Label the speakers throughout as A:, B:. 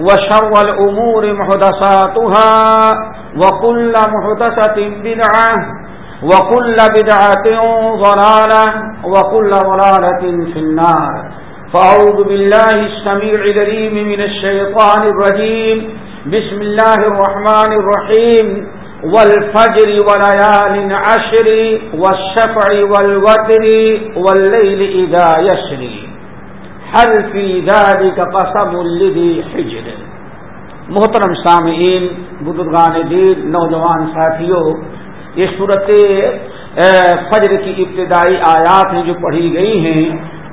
A: وشر الأمور محدثاتها وكل محدثة بدعة وكل بدعة ضلالة وكل ضلالة في النار. فأعوذ بالله السميع الريم من الشيطان الرجيم. بسم الله الرحمن الرحيم. والفجر وليال عشر والشفع والوتر والليل إذا يسري. حل فی ذلك قسم لذی حجر؟ محترم سامعین، بزرگان دین نوجوان ساتھیوں یہ صورت فجر کی ابتدائی آیات ہیں جو پڑھی گئی ہیں،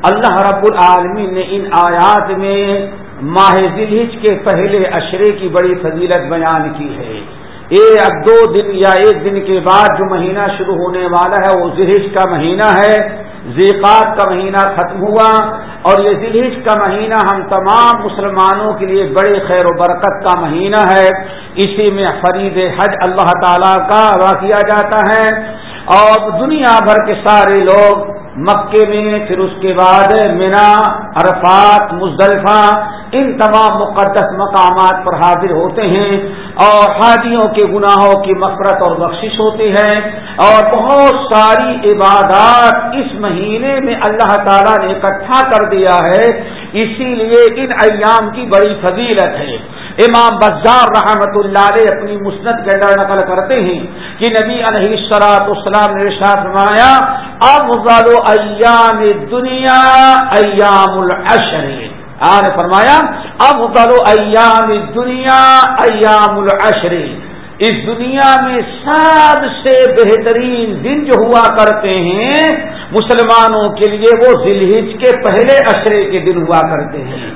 A: اللہ رب العالمین نے ان آیات میں ماہ ذلحج کے پہلے اشرے کی بڑی فضیلت بیان کی ہے۔ یہ اب دو دن یا ایک دن کے بعد جو مہینہ شروع ہونے والا ہے، وہ ذہج کا مہینہ ہے۔ زیقات کا مہینہ ختم ہوا اور یہ ذلحج کا مہینہ ہم تمام مسلمانوں کے لیے بڑے خیر و برکت کا مہینہ ہے۔ اسی میں فرید حج اللہ تعالی کا ادا کیا جاتا ہے اور دنیا بھر کے سارے لوگ مکے میں، پھر اس کے بعد مینا، عرفات، مزدلفہ ان تمام مقدس مقامات پر حاضر ہوتے ہیں اور حاجیوں کے گناہوں کی مفرت اور بخشش ہوتی ہے اور بہت ساری عبادات اس مہینے میں اللہ تعالیٰ نے اکٹھا کر دیا ہے۔ اسی لیے ان ایام کی بڑی فضیلت ہے۔ امام بزار رحمت اللہ علیہ اپنی مسنت کے اندر نقل کرتے ہیں کہ نبی علیہ سلاط اسلام نے فرمایا، افضل ایام دنیا ایام العشر۔ آج فرمایا، افضل ایام دنیا ایام العشر. اس دنیا میں سب سے بہترین دن جو ہوا کرتے ہیں، مسلمانوں کے لیے وہ ذلحج کے پہلے اشرے کے دن ہوا کرتے ہیں.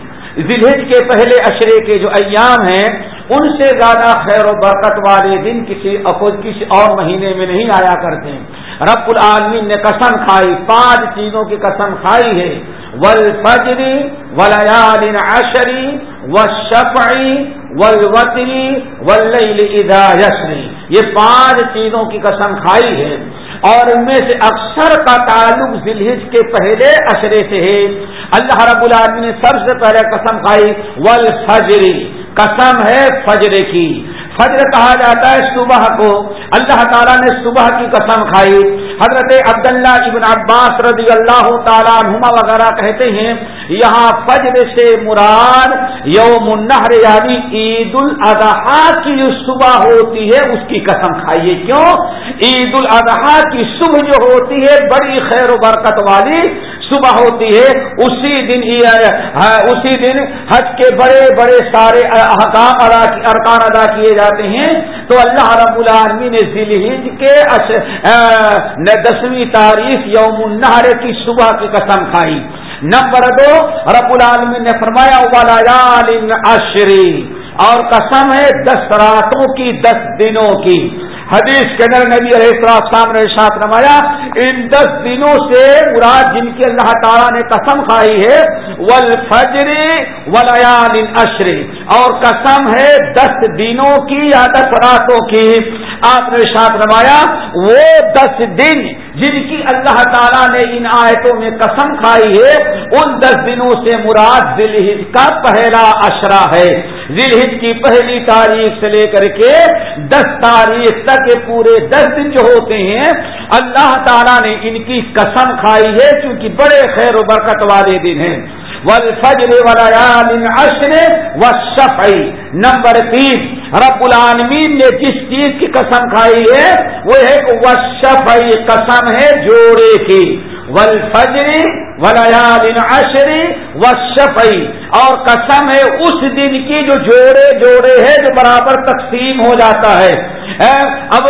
A: ذلحج کے پہلے اشرے کے جو ایام ہیں، ان سے زیادہ خیر و برکت والے دن کسی کسی اور مہینے میں نہیں آیا کرتے. ہیں رب العالمین نے قسم کھائی، پانچ چیزوں کی قسم کھائی ہے ول فجری ولیال عشری و شفعی ولوطری ول یسری یہ پانچ چیزوں کی قسم کھائی ہے اور ان میں سے اکثر کا تعلق ذلحج کے پہلے اشرے سے ہے۔ اللہ رب العالمین نے سب سے پہلے قسم کھائی ول فجری قسم ہے فجر کی۔ فجر کہا جاتا ہے صبح کو۔ اللہ تعالیٰ نے صبح کی قسم کھائی۔ حضرت عبداللہ ابن عباس رضی اللہ تعالیٰ نما وغیرہ کہتے ہیں، یہاں فجر سے مراد یوم النہر یعنی عید الاضحیٰ کی جو صبح ہوتی ہے، اس کی قسم کھائیے۔ کیوں؟ عید الاضحیٰ کی صبح جو ہوتی ہے، بڑی خیر و برکت والی صبح ہوتی ہے، اسی دن اسی دن حج کے بڑے بڑے سارے احکام ارکان ادا کیے جاتے ہیں۔ تو اللہ رب العالمی نے ذیل کے دسویں تاریخ یوم النہر کی صبح کی قسم کھائی۔ نمبر دو، رب العالمین نے فرمایا والا عشری اور قسم ہے، دس راتوں کی، دس دنوں کی۔ حدیث کے اندر نبی علیہ السلام نے ساتھ نمایا ان دس دنوں سے مراد جن کی اللہ تعالیٰ نے قسم کھائی ہے ول فجری ولیال اشری اور قسم ہے دس دنوں کی یا دس راتوں کی۔ آپ نے ساتھ نمایا وہ دس دن جن کی اللہ تعالیٰ نے ان آیتوں میں قسم کھائی ہے، ان دس دنوں سے مراد ذلحج کا پہلا اشرا ہے۔ ذلحج کی پہلی تاریخ سے لے کر کے دس تاریخ تک پورے دس دن جو ہوتے ہیں، اللہ تعالیٰ نے ان کی قسم کھائی ہے کیونکہ بڑے خیر و برکت والے دن ہیں۔ والفجر وليال عشر والشفع نمبر تین، رب العالمین نے جس چیز کی قسم کھائی ہے، وہ ہے وشفع قسم ہے جوڑے کی۔ والفجری ولیال عشری والشفعی اور قسم ہے، اس دن کی جو جوڑے جوڑے ہے جو برابر تقسیم ہو جاتا ہے۔ اب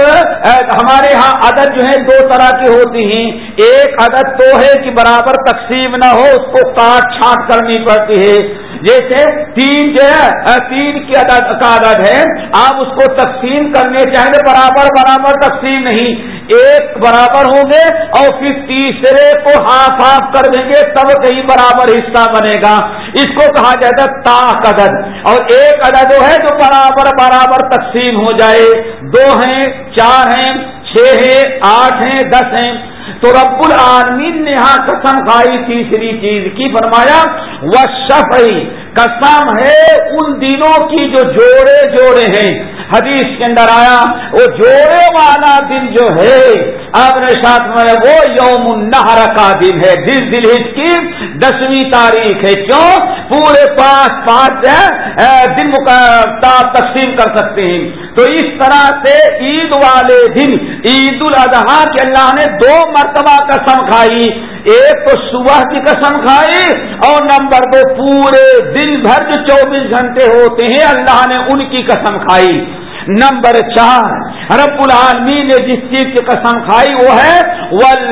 A: ہمارے ہاں عدد جو ہے دو طرح کی ہوتی ہیں۔ ایک عدد تو ہے کہ برابر تقسیم نہ ہو، اس کو کاٹ چھانٹ کرنی پڑتی ہے۔ جیسے تین جو ہے تین کی عدد، کا عدد ہے۔ آپ اس کو تقسیم کرنے چاہیں گے، برابر برابر، تقسیم نہیں۔ ایک برابر ہوں گے اور پھر تیسرے کو ہاف ہاف کر دیں گے، تب کہیں برابر حصہ بنے گا۔ اس کو کہا جاتا ہے تاک عدد۔ اور ایک عدد وہ ہے جو برابر برابر تقسیم ہو جائے۔ دو ہیں، چار ہیں، چھ ہیں، آٹھ ہیں، دس ہیں۔ تو رب العالمین نے یہاں قسم کھائی تیسری چیز کی، فرمایا وہ شفعی قسم ہے ان دنوں کی جو جوڑے جوڑے ہیں۔ حدیث کے اندر آیا، وہ جوڑے والا دن جو ہے، آپ نے ساتھ میں وہ یوم النہر کا دن ہے، جس دل کی دسویں تاریخ ہے۔ کیوں؟ پورے پانچ پانچ دن تقسیم کر سکتے ہیں۔ تو اس طرح سے عید والے دن، عید الاضحیٰ کے اللہ نے دو مرتبہ قسم کھائی۔ ایک تو صبح کی قسم کھائی اور نمبر دو، پورے دن بھر جو چوبیس گھنٹے ہوتے ہیں، اللہ نے ان کی قسم کھائی۔ نمبر چار، رب العالمین نے جس چیز کی قسم کھائی وہ ہے ول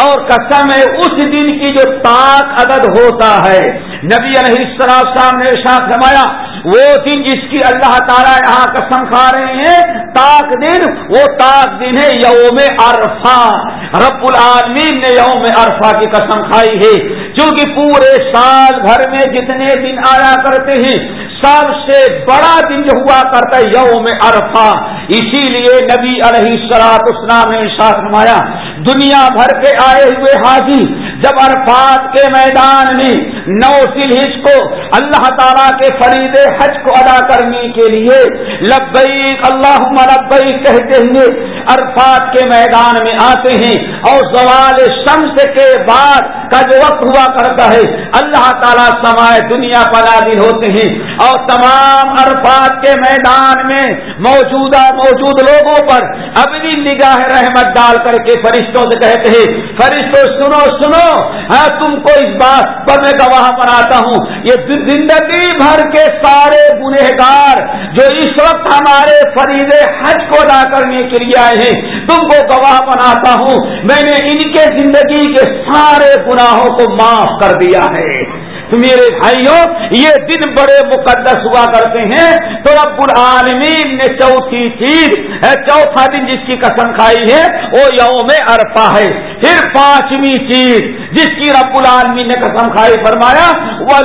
A: اور قسم ہے اس دن کی جو تاک عدد ہوتا ہے۔ نبی علیہ السلام نے ارشاد فرمایا، وہ دن جس کی اللہ تعالیٰ یہاں قسم کھا رہے ہیں تاک دن، وہ تاک دن ہے یوم عرفہ۔ رب العالمین نے یوم عرفہ کی قسم کھائی ہے۔ کیونکہ پورے سال بھر میں جتنے دن آیا کرتے ہیں سب سے بڑا دن جو ہوا کرتا ہے یوم عرفہ۔ اسی لیے نبی علیہ سلاط اسلام نے ساتھ نمایا دنیا بھر کے آئے ہوئے حاجی، جب عرفات کے میدان میں نو سلحج کو، اللہ تعالیٰ کے فرید حج کو ادا کرنے کے لیے لبیک اللہ لبیک کہتے ہوئے عرفات کے میدان میں آتے ہیں۔ اور زوال شمس کے بعد کا جو وقت ہوا کرتا ہے، اللہ تعالیٰ سمائے دنیا پلا دن ہوتے ہیں۔ اور تمام عرفات کے میدان میں موجودہ موجود لوگوں پر اپنی نگاہ رحمت ڈال کر کے فرشتوں سے کہتے ہیں فرشتوں سنو سنو۔ ہاں تم کو اس بات پر میں گواہ بناتا ہوں۔ یہ زندگی بھر کے سارے گنہگار جو اس وقت ہمارے فرید حج کو ادا کرنے کے لیے آئے ہیں، تم کو گواہ بناتا ہوں۔ میں نے ان کے زندگی کے سارے گناہوں کو معاف کر دیا ہے۔ میرے بھائیوں، یہ دن بڑے مقدس ہوا کرتے ہیں۔ تو رب العالمین نے چوتھی چیز چوتھا دن جس کی قسم کھائی ہے، وہ یوم عرفہ ہے۔ پھر پانچویں چیز جس کی رب العالمین نے قسم کھائی، فرمایا وہ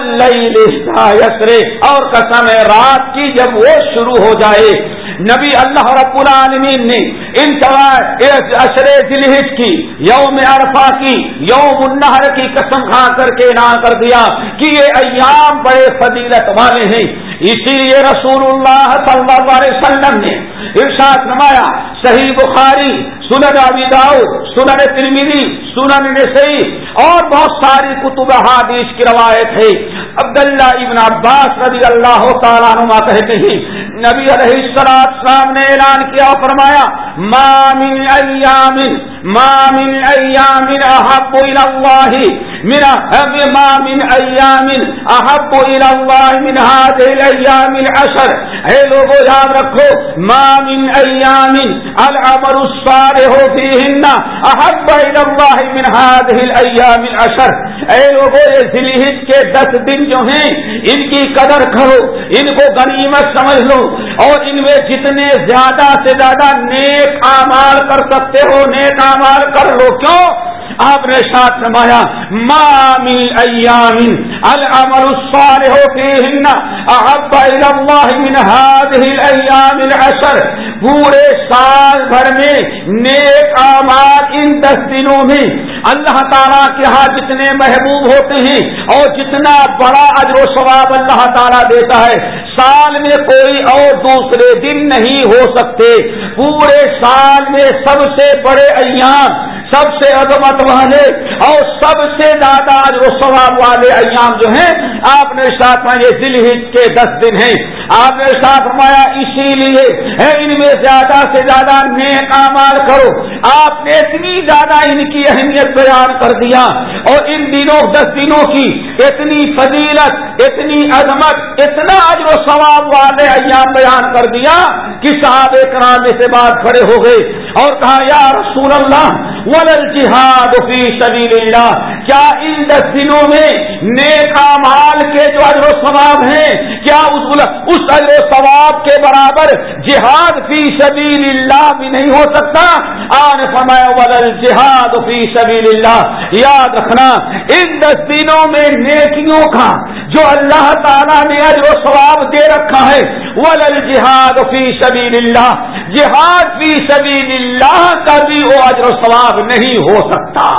A: یسرے اور قسم ہے رات کی جب وہ شروع ہو جائے نبی اللہ رب العالمین نے ان اشر ذلحج کی، یوم عرفہ کی، یوم النہر کی قسم کھا کر کے اعلان کر دیا کہ یہ ایام بڑے فضیلت والے ہیں۔ اسی لیے رسول اللہ صلی اللہ علیہ وسلم نے ارشاد نمایا صحیح بخاری، سنن ابی داؤ سنن ترمیری سنن نسائی اور بہت ساری کتب حادیث کی روایت ہے۔ عبداللہ ابن عباس رضی اللہ تعالیٰ نما کہتے ہیں، نبی علیہ السلام نے اعلان کیا، فرمایا مامن ایام مامن ایام احب اللہ من مامن ایام احب اللہ من هذه الايام العشر. اے لوگوں یاد رکھو مامن ایام العمر الصالح ہو فیہن احب اللہ من هذه الايام العشر. اے لوگوں یہ ذلحج کے دس دن جو ہیں، ان کی قدر کرو، ان کو غنیمت سمجھ لو، اور ان میں جتنے زیادہ سے زیادہ نیک امال کر سکتے ہو، نیک امال کر لو. کیوں؟ آپ نے ساتھ نمایا مام ایام العمل الصالح فيهن احب الى من هذه الايام العشر. پورے سال بھر میں نیک آماد ان دس دنوں میں اللہ تعالیٰ کے ہاں جتنے محبوب ہوتے ہیں اور جتنا بڑا اجر و ثواب اللہ تعالیٰ دیتا ہے، سال میں کوئی اور دوسرے دن نہیں ہو سکتے۔ پورے سال میں سب سے بڑے ایام سب سے عظمت والے اور سب سے زیادہ جو ثواب والے ایام جو ہیں، آپ نے ساتھ یہ دل ہی کے دس دن ہیں۔ آپ نے ساتھ فرمایا، اسی لیے ان میں زیادہ سے زیادہ نیک امال کرو۔ آپ نے اتنی زیادہ ان کی اہمیت بیان کر دیا اور دنوں دس دنوں کی اتنی فضیلت، اتنی عظمت، اتنا اجر و ثواب والے ایام بیان کر دیا کہ صاحب کرام سے بات کھڑے ہو گئے اور کہا، یا رسول اللہ، ولل جہاد فی سبیل اللہ کیا ان دس دنوں میں نیک مال کے جو اجر و ثواب ہیں، کیا اس اس اجر و ثواب کے برابر جہاد فی سبیل اللہ بھی نہیں ہو سکتا؟ آن فرمایا، ولل جہاد فی سبیل اللہ یاد رکھنا ان دس دنوں میں نیکیوں کا جو اللہ تعالیٰ نے اجر و ثواب دے رکھا ہے ولل جہاد فی سبیل اللہ جہاد فی سبیل اللہ کا بھی وہ اجر و ثواب نہیں ہو سکتا۔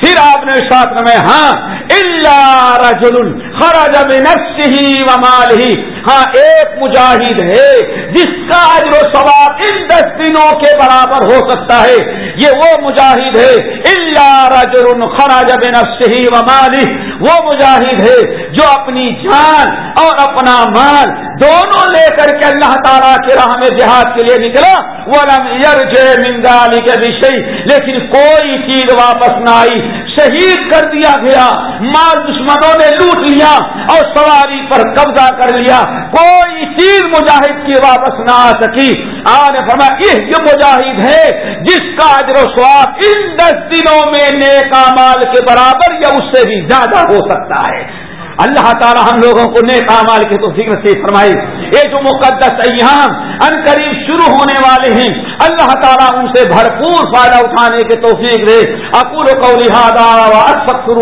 A: پھر آپ نے ساتھ میں ہاں اللہ رجل خرج بنفسه وماله۔ ہاں ایک مجاہد ہے جس کا اجر و ثواب ان دس دنوں کے برابر ہو سکتا ہے۔ یہ وہ مجاہد ہے اللہ رجل خراج بن نفسه وماله۔ وہ مجاہد ہے جو اپنی جان اور اپنا مال دونوں لے کر کے اللہ تعالیٰ کے راہ میں جہاد کے لیے نکلا۔ وہ منگالی کے بھی لیکن کوئی چیز واپس نہ آئی۔ شہید کر دیا گیا۔ مال دشمنوں نے لوٹ لیا اور سواری پر قبضہ کر لیا۔ کوئی چیز مجاہد کی واپس نہ آ سکی۔ آنے فرمایا یہ مجاہد ہے، جس کا اجر و سواب ان دس دنوں میں نیکا مال کے برابر یا اس سے بھی زیادہ ہو سکتا ہے۔ اللہ تعالی ہم لوگوں کو نیک مال کے تو فکر سے فرمائی یہ جو مقدس ایام ان قریب شروع ہونے والے ہیں، اللہ تعالیٰ ان سے بھرپور فائدہ اٹھانے کے توفیق دے۔ اکور کو لہٰذا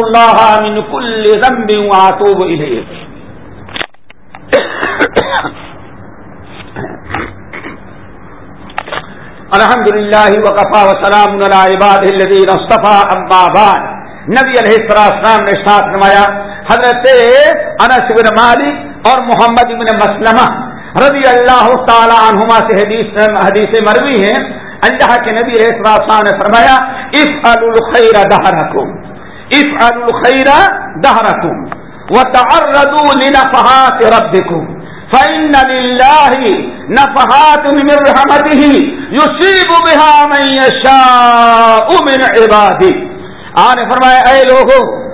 A: اللہ من کل ذنب واتوب الیہ۔ الحمد للہ وقفا وسلام عباد الذین اصطفى اما بعد۔ نبی علیہ السلام نے ساتھ نمایا حضرت انس بن مالک اور محمد بن مسلمہ رضی اللہ تعالی عنہما سے حدیث حدیث مروی ہیں۔ اللہ کے نبی علیہ السلام نے فرمایا اف الخیر دہرکم اف الخیر دہرکم، وتعرضوا لنفحات ربكم فإن لله نفحات من رحمته يصيب بها من يشاء من عباده۔ آنے فرمایا، اے لوگو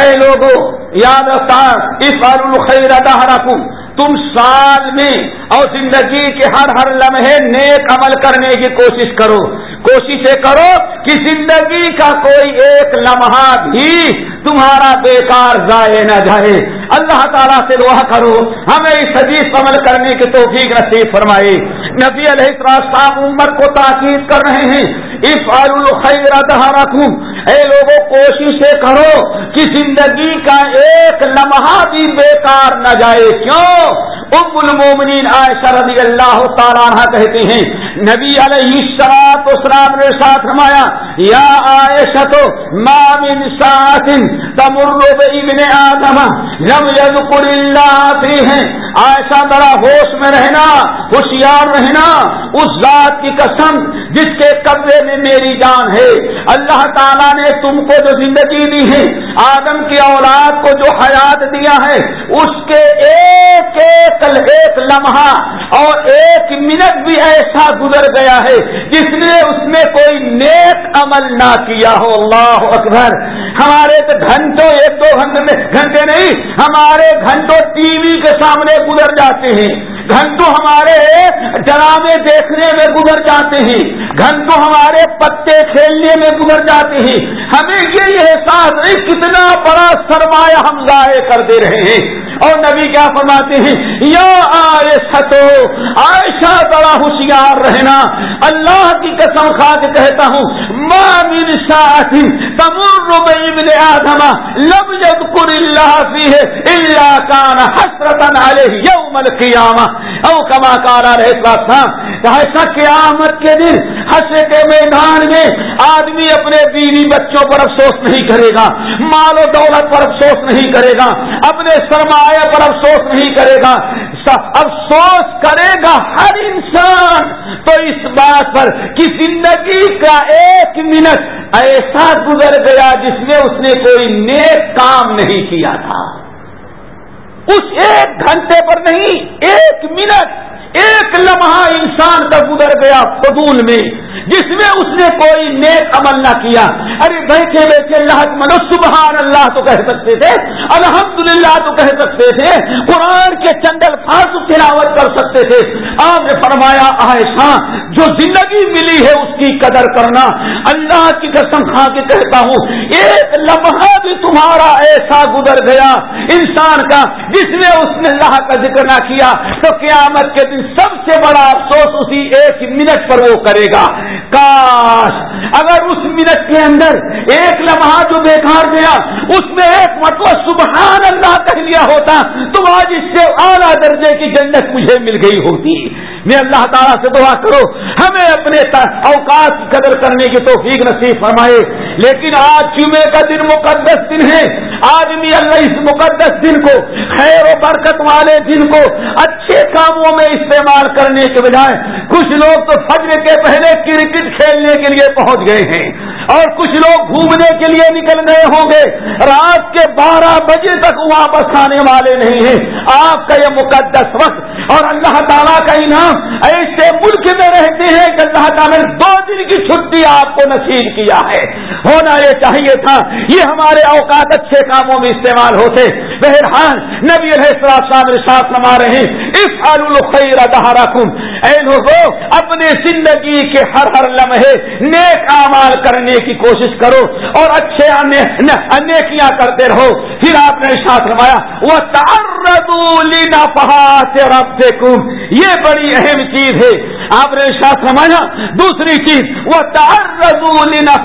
A: اے لوگو یاد رکھتا اس بار الخیر رکھوں تم سال میں اور زندگی کے ہر ہر لمحے نیک عمل کرنے کی کوشش کرو۔ کوشش کرو کہ زندگی کا کوئی ایک لمحہ بھی تمہارا بیکار ضائع نہ جائے۔ اللہ تعالیٰ سے دعا کرو، ہمیں اس حدیث عمل کرنے کی توفیق نصیب فرمائے۔ نبی علیہ السلام امت کو تاکید کر رہے ہیں اس الخیر رکھوں اے لوگوں کوشش کرو کہ زندگی کا ایک لمحہ بھی بیکار نہ جائے۔ کیوں؟ ام المومنین عائشہ رضی اللہ تعالیٰ عنہ کہتے ہیں، نبی علیہ السلام اسلام نے ساتھ رمایا یا عائشہ تو مامن ساتن تمر ابن آدم لم یذکر اللہ فی ہیں عائشہ ذرا ہوش میں رہنا، ہوشیار رہنا اس ذات کی قسم جس کے قبضے میں میری جان ہے۔ اللہ تعالیٰ نے تم کو جو زندگی دی ہے، آدم کی اولاد کو جو حیات دیا ہے، اس کے ایک ایک ایک لمحہ اور ایک منٹ بھی ایسا گزر گیا ہے جس نے اس میں کوئی نیک عمل نہ کیا ہو۔ اللہ اکبر۔ ہمارے تو گھنٹوں، ایک دو گھنٹے میں، گھنٹے نہیں، ہمارے گھنٹوں ٹی وی کے سامنے گزر جاتے ہیں۔ گھنٹوں ہمارے ڈرامے دیکھنے میں گزر جاتے ہیں، گھنٹوں ہمارے پتے کھیلنے میں گزر جاتے ہیں۔ ہمیں یہ احساس نہیں کتنا بڑا سرمایہ ہم ضائع کر دے رہے ہیں۔ اور نبی کیا فرماتے ہیں؟ یا آئے ستو عائشہ بڑا ہوشیار رہنا، اللہ کی قسم کھا کے کہتا ہوں مامن یمر ابن آدم لم يذكر الله فيه الا كان حسرتا عليه يوم القيامه او كما قال عليه الصلاه ایسا قیامت کے دن حشر کے میدان میں آدمی اپنے بیوی بچوں پر افسوس نہیں کرے گا، مال و دولت پر افسوس نہیں کرے گا، اپنے سرمایہ پر افسوس نہیں کرے گا؟ افسوس کرے گا ہر انسان۔ تو اس بات پر کہ زندگی کا ایک منٹ ایسا گزر گیا جس میں اس نے کوئی نیک کام نہیں کیا تھا۔ اس ایک گھنٹے پر نہیں، ایک منٹ۔ ایک لمحہ انسان کا گزر گیا فضول میں، جس میں اس نے کوئی نیک عمل نہ کیا۔ ارے بیٹھے بیٹھے، اللہ منو سبحان اللہ تو کہہ سکتے تھے، الحمدللہ تو کہہ سکتے تھے، قرآن کے چندل فاس تلاوت کر سکتے تھے۔ آپ نے فرمایا، عائشہ، جو زندگی ملی ہے اس کی قدر کرنا۔ اللہ کی قسم کھا کے کہتا ہوں، ایک لمحہ بھی تمہارا ایسا گزر گیا انسان کا، جس میں اس نے اللہ کا ذکر نہ کیا۔ تو قیامت کے دن سب سے بڑا افسوس اسی ایک منٹ پر وہ کرے گا۔ کاش اگر اس منٹ کے اندر ایک لمحہ جو بیکار گیا، اس میں ایک مطلب سبحان اللہ کہہ لیا ہوتا، تو آج اس سے اعلیٰ درجے کی جنت مجھے مل گئی ہوتی۔ میں اللہ تعالیٰ سے دعا کرو ہمیں اپنے اوقات کی قدر کرنے کی توفیق نصیب فرمائے۔ لیکن آج جمعے کا دن مقدس دن ہے۔ آدمی اللہ اس مقدس دن کو، خیر و برکت والے دن کو اچھے کاموں میں استعمال کرنے کے بجائے کچھ لوگ تو فجر کے پہلے کرکٹ کھیلنے کے لیے پہنچ گئے ہیں۔ اور کچھ لوگ گھومنے کے لیے نکل گئے ہوں گے۔ رات کے بارہ بجے تک واپس آنے والے نہیں ہیں۔ آپ کا یہ مقدس وقت اور اللہ تعالیٰ کا انعام ایسے ملک میں رہتے ہیں کہ اللہ تعالیٰ نے دو دن کی چھٹی آپ کو نصیب کیا ہے۔ ہونا یہ چاہیے تھا۔ یہ ہمارے اوقات اچھے کاموں میں استعمال ہوتے۔ بہرحال نبی ساتھ نما رہے اس الخیر دہارا کم اے لوگوں اپنے زندگی کے ہر ہر لمحے نیک امال کرنے کی کوشش کرو اور اچھے نیکیاں کرتے رہو۔ پھر آپ نے ساتھ نمایا وہ تاردو پہا سے رب یہ بڑی اہم چیز ہے۔ آپ نے شاہ سمجھا دوسری چیز وہ تار لینا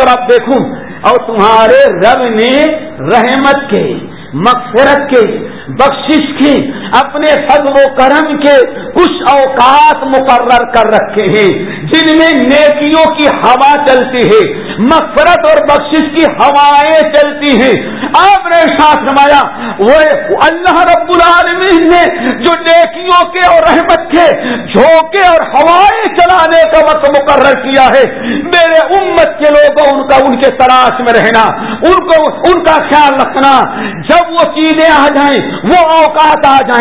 A: اور اب دیکھوں اور تمہارے رب نے رحمت کے مغفرت کے بخشش کی۔ اپنے فضل و کرم کے کچھ اوقات مقرر کر رکھے ہیں، جن میں نیکیوں کی ہوا چلتی ہے، مغفرت اور بخشش کی ہوائیں چلتی ہیں۔ آپ نے ساتھ نمایا وہ اللہ رب العالمین نے جو نیکیوں کے اور رحمت کے جھونکے اور ہوائیں چلانے کا وقت مقرر کیا ہے، میرے امت کے لوگوں، ان کا ان کے تلاش میں رہنا، ان کو ان کا خیال رکھنا، جب وہ چیزیں آ جائیں، وہ اوقات آ جائیں۔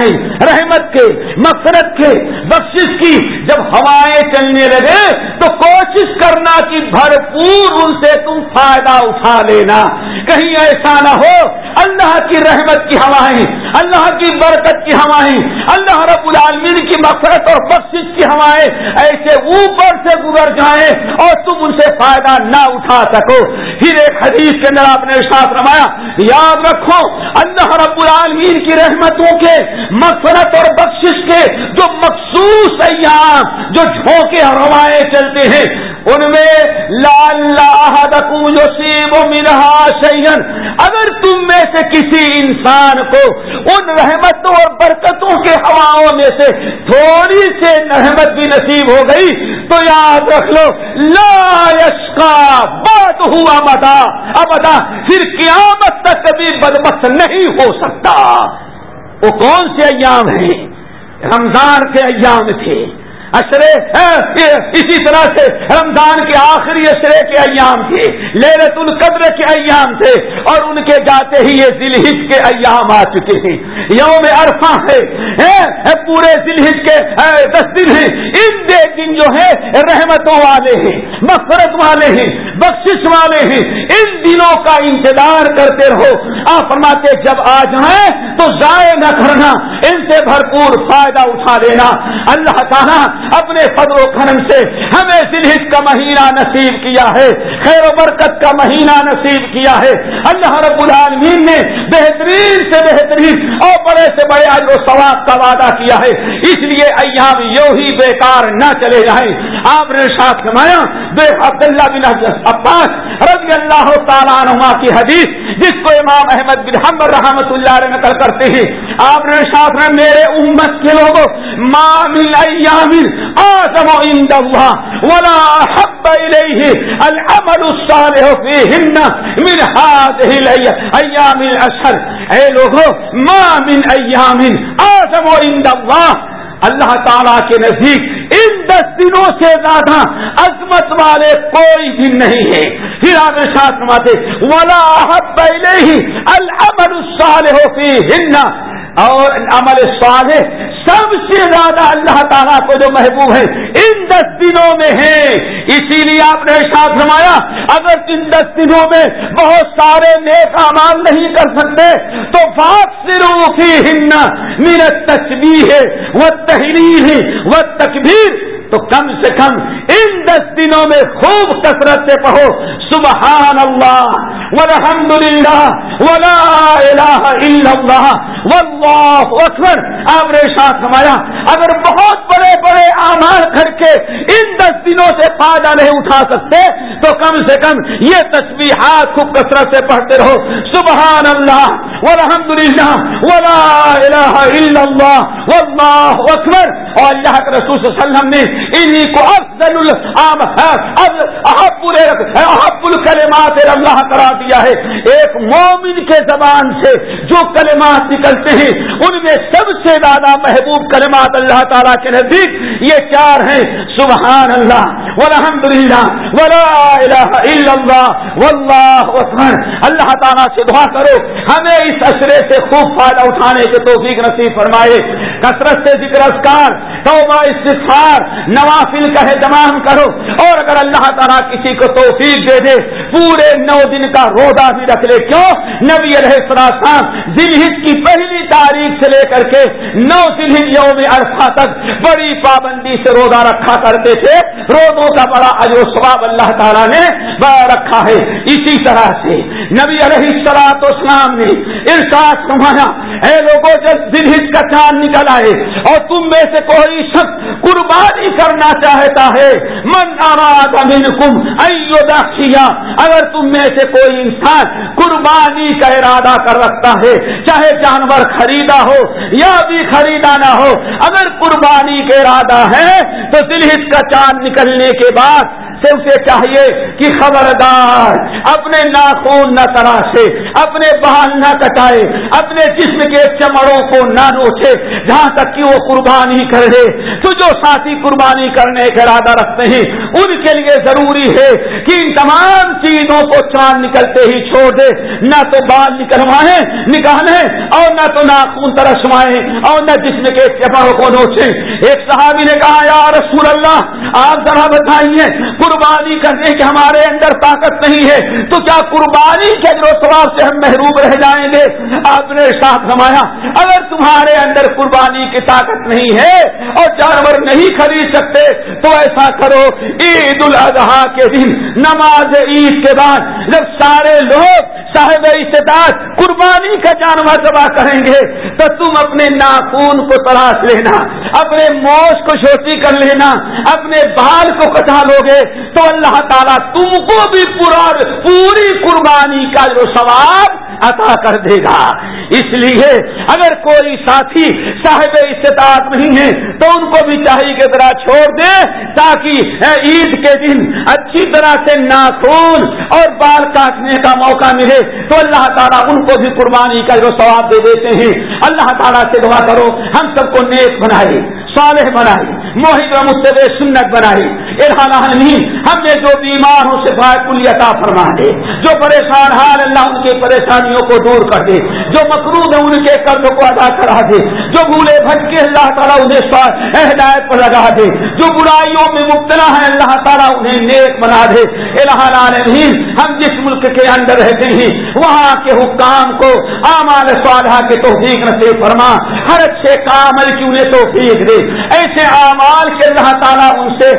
A: رحمت کے مقصد کے، بخشش کی۔ جب ہوائیں چلنے لگے تو کوشش کرنا کہ بھرپور ان سے تم فائدہ اٹھا لینا۔ کہیں ایسا نہ ہو، اللہ کی رحمت کی ہوائیں، اللہ کی برکت کی ہوائیں، اللہ رب العالمین کی مقصد اور بخشش کی ہوائیں ایسے اوپر سے گزر جائیں اور تم ان سے فائدہ نہ اٹھا سکو۔ پھر ایک حدیث کے اندر آپ نے ساتھ روایا یاد رکھو، اللہ رب العالمین کی رحمتوں کے مغفرت اور بخشش کے جو مخصوص ایام جو جھونکے ہوائیں چلتے ہیں، ان میں لال منہا شیئن اگر تم میں سے کسی انسان کو ان رحمتوں اور برکتوں کے ہواؤں میں سے تھوڑی سی رحمت بھی نصیب ہو گئی، تو یاد رکھ لو، لا یشکا بات ہوا متا اب پھر قیامت تک کبھی بدمخت نہیں ہو سکتا۔ وہ کون سے ایام ہیں؟ رمضان کے ایام تھے۔ اشرے ہاں، اسی طرح سے رمضان کے آخری اشرے کے ایام تھے لہرت القدر کے ایام تھے، اور ان کے جاتے ہی یہ ذلحج کے ایام آ چکے ہیں۔ یوم عرفہ ہے ہاں، ہاں، پورے ذلحج کے دس دن ہیں۔ ان دے دن جو ہے رحمتوں والے ہیں مفرت والے ہیں، بخشش والے ہیں۔ ان دنوں کا انتظار کرتے رہو۔ آپ فرماتے جب آ جائیں تو ضائع نہ کرنا، ان سے بھرپور فائدہ اٹھا لینا۔ اللہ تعالیٰ اپنے فضل و کرم سے ہمیں ذلحج کا مہینہ نصیب کیا ہے، خیر و برکت کا مہینہ نصیب کیا ہے۔ اللہ رب العالمین نے بہترین سے بہترین اور بڑے سے بڑے آج وہ ثواب کا وعدہ کیا ہے۔ اس لیے ایام یوں ہی بیکار نہ چلے جائیں۔ آپ نے ساتھ کمایا بے عبداللہ بن عباس رضی اللہ تعالیٰ عنہ کی حدیث جس کو امام احمد بن حمر رحمت اللہ علیہ نقل کرتے ہیں، آپ نے ساتھ میں میرے امت کے لوگوں، مامل ایام آزم عند اللہ، ولا حب الیہ العمل الصالح فیہن من هذه الايام الاشهر اے لوگوں ما من ایام آزم عند اللہ۔ اللہ تعالیٰ کے نزدیک ان دس دنوں سے زیادہ عظمت والے کوئی دن نہیں ہے۔ پھر آپ ساتھ ماتے ولا پہلے ہی الامر الصالح فی ہن اور عمل صالح سب سے زیادہ اللہ تعالیٰ کو جو محبوب ہے، ان دس دنوں میں ہے۔ اسی لیے آپ نے ساتھ نمایا اگر ان دس دنوں میں بہت سارے نیک امان نہیں کر سکتے، تو بات صرف ہن میرا تصویر ہے، وہ تحریر ہے، وہ تکبیر۔ تو کم سے کم ان دس دنوں میں خوب کثرت سے پڑھو۔ سبحان اللہ والحمد للہ ولا الہ الا اللہ۔ واللہ اکبر۔ آپ نے ساتھ سمایا اگر بہت بڑے بڑے آمار کر کے ان دس دنوں سے فائدہ نہیں اٹھا سکتے، تو کم سے کم یہ تصویرات خوب کثرت سے پڑھتے رہو۔ سبحان اللہ والحمد للہ ولا الہ الا اللہ واللہ اکبر اور اللہ کے رسول صلی اللہ علیہ وسلم نے انہی کو افضل العام احب الکلمات اللہ کرا دیا ہے۔ ایک مومن کے زبان سے جو کلمات نکلتے ہیں، ان میں سب سے زیادہ محبوب کلمات اللہ تعالیٰ کے نزدیک یہ چار ہیں۔ سبحان اللہ والحمد للہ ولا الہ الا اللہ، واللہ اکبر۔ اللہ تعالیٰ سے دعا کرو، ہمیں اس اشرے سے خوب فائدہ اٹھانے کے توفیق نصیب فرمائے۔ کثرت سے ذکر اسکار توبہ استفار نوافل کا اہتمام کرو۔ اور اگر اللہ تعالیٰ کسی کو توفیق دے دے، پورے نو دن کا روزہ بھی رکھ لے۔ کیوں؟ نبی علیہ السلام دل کی پہلی تاریخ سے لے کر کے نو دن یوم عرفہ تک بڑی پابندی سے روزہ رکھا کرتے تھے۔ روزوں کا بڑا اجو سواب اللہ تعالیٰ نے رکھا ہے۔ اسی طرح سے نبی علیہ السلاط اسلام نے ارشاد سمایا اے لوگوں، جب دل کا چاند نکل آئے اور تم میں سے کوئی شخص قربانی کرنا چاہتا ہے، من اراد منکم ایو داخیا اگر تم میں سے کوئی انسان قربانی کا ارادہ کر رکھتا ہے، چاہے جانور خریدا ہو یا بھی خریدا نہ ہو، اگر قربانی کا ارادہ ہے، تو دل کا چاند نکلنے کے بعد سے اسے چاہیے کہ خبردار، اپنے ناخون نہ تراشے، اپنے بال نہ کٹائے اپنے جسم کے چمڑوں کو نہ نوچے، جہاں تک کہ وہ قربانی کر دے تو جو ساتھی قربانی کرنے کا ارادہ رکھتے ہیں، ان کے لیے ضروری ہے کہ ان تمام چیزوں کو چاند نکلتے ہی چھوڑ دے۔ نہ تو بال نکلوائے نکالے اور نہ تو ناخون ترسوائے اور نہ جسم کے چمڑوں کو نوچے ایک صحابی نے کہا، یا رسول اللہ، آپ ذرا بتائیے، قربانی کرنے کے ہمارے اندر طاقت نہیں ہے، تو کیا قربانی کے جو سواب سے ہم محروم رہ جائیں گے؟ آپ نے ساتھ نمایا اگر تمہارے اندر قربانی کی طاقت نہیں ہے اور جانور نہیں خرید سکتے، تو ایسا کرو، عید الاضحیٰ کے دن، نماز عید کے بعد، جب سارے لوگ صاحب استطاعت قربانی کا جانور دبا کریں گے، تو تم اپنے ناخون کو تلاش لینا، اپنے موش کو چھوٹی کر لینا، اپنے بال کو کٹا لو گے تو اللہ تعالیٰ تم کو بھی پورا پوری قربانی کا جو ثواب عطا کر دے گا۔ اس لیے اگر کوئی ساتھی صاحب استطاعت نہیں ہے تو ان کو بھی چاہیے کہ ذرا چھوڑ دے تاکہ عید کے دن اچھی طرح سے ناخون اور بال کاٹنے کا موقع ملے تو اللہ تعالیٰ ان کو بھی قربانی کا جو ثواب دے دیتے ہیں۔ اللہ تعالیٰ سے دعا کرو، ہم سب کو نیک بنائے۔ صالح بنائی موہد و مستب سنت بنائی۔ نہیں ہم نے جو بیمار ہوں سے کلی عطا فرما دے جو پریشان حال اللہ ان کی پریشانیوں کو دور کر دے، جو مقروض ہے ان کے قرض کو ادا کرا دے، جو بھولے بھٹکے اللہ تعالیٰ انہیں ہدایت پر لگا دے، جو برائیوں میں مبتلا ہے اللہ تعالیٰ انہیں نیک بنا دے۔ نہیں ہم جس ملک کے اندر رہتے ہیں، وہاں کے حکام کو امان صالحہ کے توفیق نصیب فرما۔ ہر اچھے کام کی انہیں توفیق دے۔ ایسے اعمال کے اللہ تعالیٰ ان سے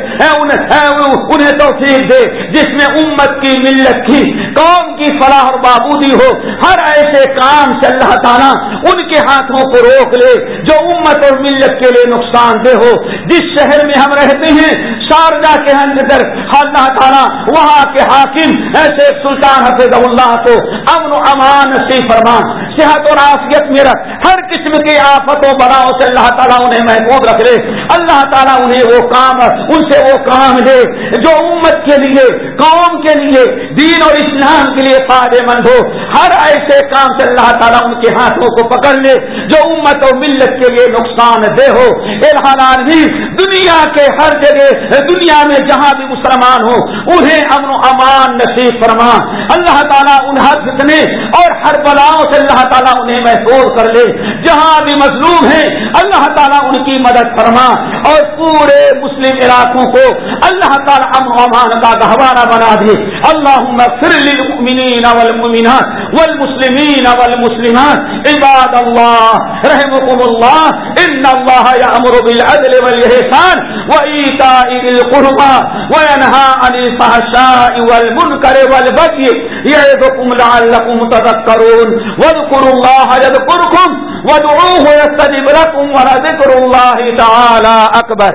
A: انہیں توفیق دے، جس میں امت کی ملت کی، قوم کی فلاح اور بابودی ہو۔ ہر ایسے کام سے اللہ تعالیٰ ان کے ہاتھوں کو روک لے، جو امت اور ملت کے لیے نقصان دہ ہو۔ جس شہر میں ہم رہتے ہیں، شارجہ کے اندر اللہ تعالیٰ وہاں کے حاکم ایسے سلطان حفظ اللہ کو امن و امان سی فرمان صحت اور آفیت میں رکھ۔ ہر قسم کی آفت و بڑاؤ سے اللہ تعالیٰ انہیں محفوظ رکھ لے۔ اللہ تعالیٰ انہیں وہ کام، ان سے وہ کام دے جو امت کے لیے، قوم کے لیے، دین اور اسلام کے لیے فائدے مند ہو۔ ہر ایسے کام سے اللہ تعالیٰ ان کے ہاتھوں کو پکڑ لے جو امت و ملت کے لیے نقصان دہ ہو۔ بھی دنیا کے ہر جگہ، دنیا میں جہاں بھی مسلمان ہو انہیں امن و امان نصیب فرما۔ اللہ تعالیٰ ان فتنے اور ہر بلاؤں سے اللہ تعالیٰ انہیں محفوظ کر لے۔ جہاں بھی مظلوم ہیں، اللہ تعالیٰ ان کی مدد فرما۔ اور پورے مسلم علاقوں کو اللہ تعالیٰ امن و امان کا گہوارہ بنا دے۔ اللہ للمؤمنین والمؤمنات والمسلمین والمسلمات۔ عباد اللہ رحمكم اللہ، ان اللہ یامر بالعدل والاحسان وایتاء ذی القربى وینهى عن الفحشاء والمنکر والبغي یعظکم لعلکم تذکرون واذکروا اللہ یذکرکم وادعوه يستجب لكم ولذكر الله تعالى اکبر